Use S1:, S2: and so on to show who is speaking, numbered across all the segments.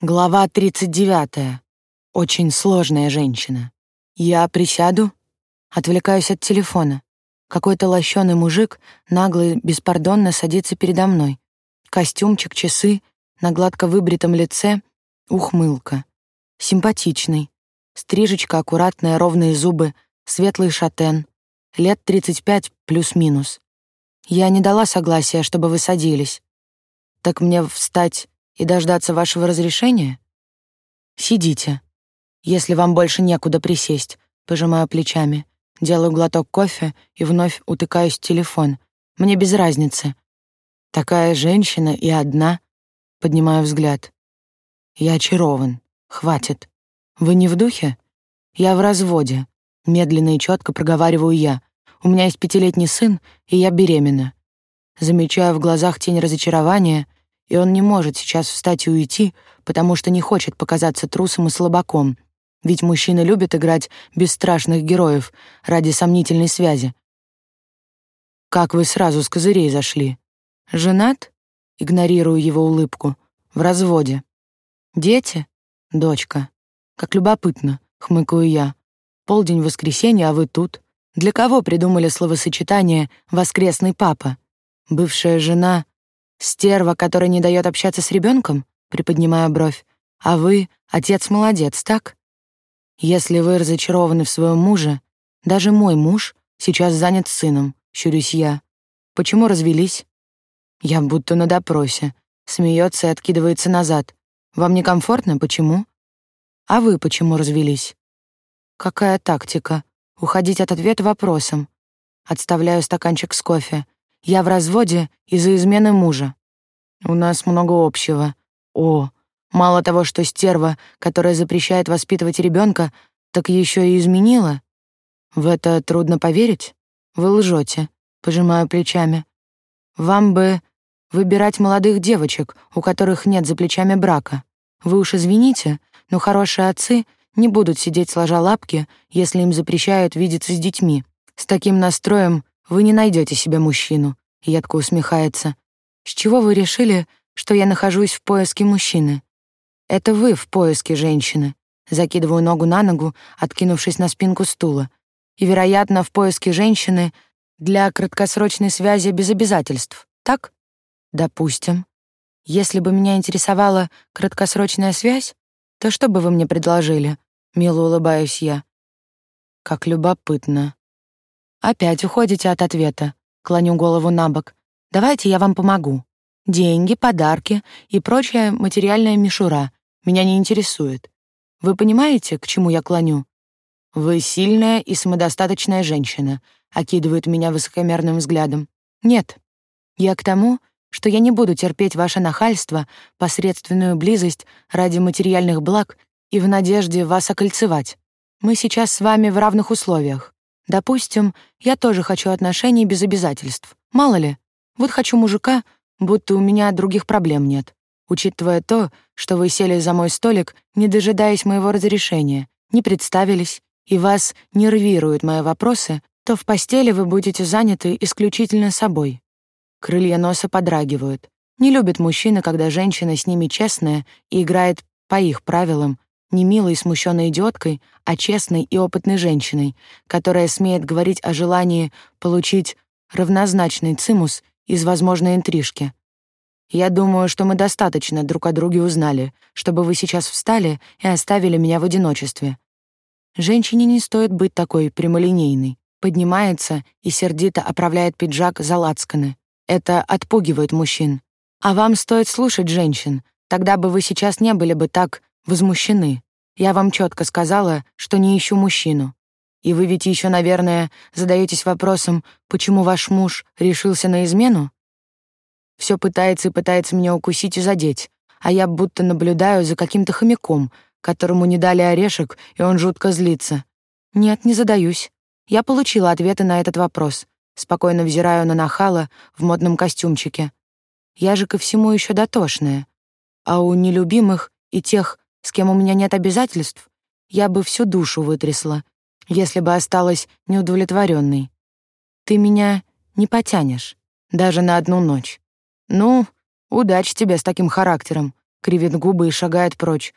S1: Глава 39. Очень сложная женщина. Я присяду, отвлекаюсь от телефона. Какой-то лощеный мужик наглый, беспардонно садится передо мной. Костюмчик, часы, на гладко выбритом лице ухмылка. Симпатичный. Стрижечка аккуратная, ровные зубы, светлый шатен. Лет 35 плюс-минус. Я не дала согласия, чтобы вы садились. Так мне встать и дождаться вашего разрешения? Сидите. Если вам больше некуда присесть, пожимаю плечами, делаю глоток кофе и вновь утыкаюсь в телефон. Мне без разницы. Такая женщина и одна. Поднимаю взгляд. Я очарован. Хватит. Вы не в духе? Я в разводе. Медленно и четко проговариваю я. У меня есть пятилетний сын, и я беременна. Замечаю в глазах тень разочарования — и он не может сейчас встать и уйти, потому что не хочет показаться трусом и слабаком. Ведь мужчины любят играть бесстрашных героев ради сомнительной связи. Как вы сразу с козырей зашли? Женат? Игнорирую его улыбку. В разводе. Дети? Дочка. Как любопытно, хмыкаю я. Полдень воскресенья, а вы тут. Для кого придумали словосочетание «воскресный папа»? Бывшая жена Стерва, которая не дает общаться с ребенком? Приподнимая бровь. А вы, отец, молодец, так? Если вы разочарованы в своем муже, даже мой муж сейчас занят сыном, щурюсь я. Почему развелись? Я будто на допросе. Смеется и откидывается назад. Вам некомфортно? Почему? А вы почему развелись? Какая тактика? Уходить от ответа вопросом. Отставляю стаканчик с кофе. Я в разводе из-за измены мужа. У нас много общего. О, мало того, что стерва, которая запрещает воспитывать ребенка, так еще и изменила. В это трудно поверить? Вы лжете, пожимаю плечами. Вам бы выбирать молодых девочек, у которых нет за плечами брака. Вы уж извините, но хорошие отцы не будут сидеть сложа лапки, если им запрещают видеться с детьми. С таким настроем вы не найдете себе мужчину, едко усмехается. С чего вы решили, что я нахожусь в поиске мужчины? Это вы в поиске женщины. Закидываю ногу на ногу, откинувшись на спинку стула. И, вероятно, в поиске женщины для краткосрочной связи без обязательств. Так? Допустим. Если бы меня интересовала краткосрочная связь, то что бы вы мне предложили? Мило улыбаюсь я. Как любопытно. Опять уходите от ответа. Клоню голову на бок. Давайте я вам помогу. Деньги, подарки и прочая материальная мишура меня не интересует. Вы понимаете, к чему я клоню? Вы сильная и самодостаточная женщина, окидывает меня высокомерным взглядом. Нет. Я к тому, что я не буду терпеть ваше нахальство, посредственную близость ради материальных благ и в надежде вас окольцевать. Мы сейчас с вами в равных условиях. Допустим, я тоже хочу отношений без обязательств. Мало ли, вот хочу мужика, будто у меня других проблем нет. Учитывая то, что вы сели за мой столик, не дожидаясь моего разрешения, не представились, и вас нервируют мои вопросы, то в постели вы будете заняты исключительно собой. Крылья носа подрагивают. Не любит мужчина, когда женщина с ними честная и играет по их правилам, не милой и смущенной идиоткой, а честной и опытной женщиной, которая смеет говорить о желании получить равнозначный цимус из возможной интрижки. Я думаю, что мы достаточно друг о друге узнали, чтобы вы сейчас встали и оставили меня в одиночестве. Женщине не стоит быть такой прямолинейной. Поднимается и сердито оправляет пиджак за лацканы. Это отпугивает мужчин. А вам стоит слушать женщин, тогда бы вы сейчас не были бы так возмущены. Я вам четко сказала, что не ищу мужчину. И вы ведь еще, наверное, задаетесь вопросом, почему ваш муж решился на измену? Все пытается и пытается меня укусить и задеть, а я будто наблюдаю за каким-то хомяком, которому не дали орешек, и он жутко злится. Нет, не задаюсь. Я получила ответы на этот вопрос. Спокойно взираю на нахала в модном костюмчике. Я же ко всему еще дотошная. А у нелюбимых и тех, с кем у меня нет обязательств, я бы всю душу вытрясла, если бы осталась неудовлетворенной. Ты меня не потянешь, даже на одну ночь. Ну, удачи тебе с таким характером, кривит губы и шагает прочь.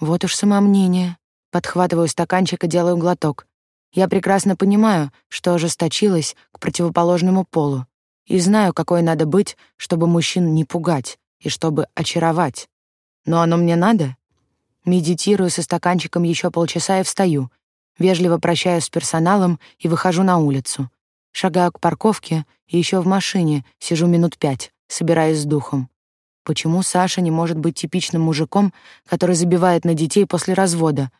S1: Вот уж самомнение. Подхватываю стаканчик и делаю глоток. Я прекрасно понимаю, что ожесточилась к противоположному полу, и знаю, какой надо быть, чтобы мужчин не пугать и чтобы очаровать. Но оно мне надо? Медитирую со стаканчиком еще полчаса и встаю. Вежливо прощаюсь с персоналом и выхожу на улицу. Шагаю к парковке и еще в машине сижу минут пять, собираясь с духом. Почему Саша не может быть типичным мужиком, который забивает на детей после развода?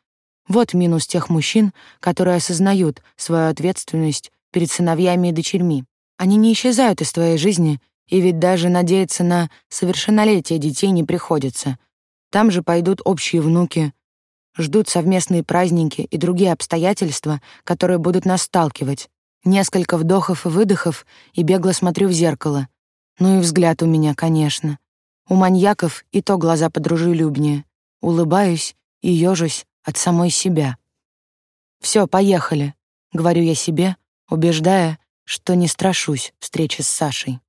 S1: Вот минус тех мужчин, которые осознают свою ответственность перед сыновьями и дочерьми. Они не исчезают из твоей жизни, и ведь даже надеяться на совершеннолетие детей не приходится. Там же пойдут общие внуки, ждут совместные праздники и другие обстоятельства, которые будут нас сталкивать. Несколько вдохов и выдохов, и бегло смотрю в зеркало. Ну и взгляд у меня, конечно. У маньяков и то глаза подружелюбнее. Улыбаюсь и ёжусь от самой себя. Все, поехали», — говорю я себе, убеждая, что не страшусь встречи с Сашей.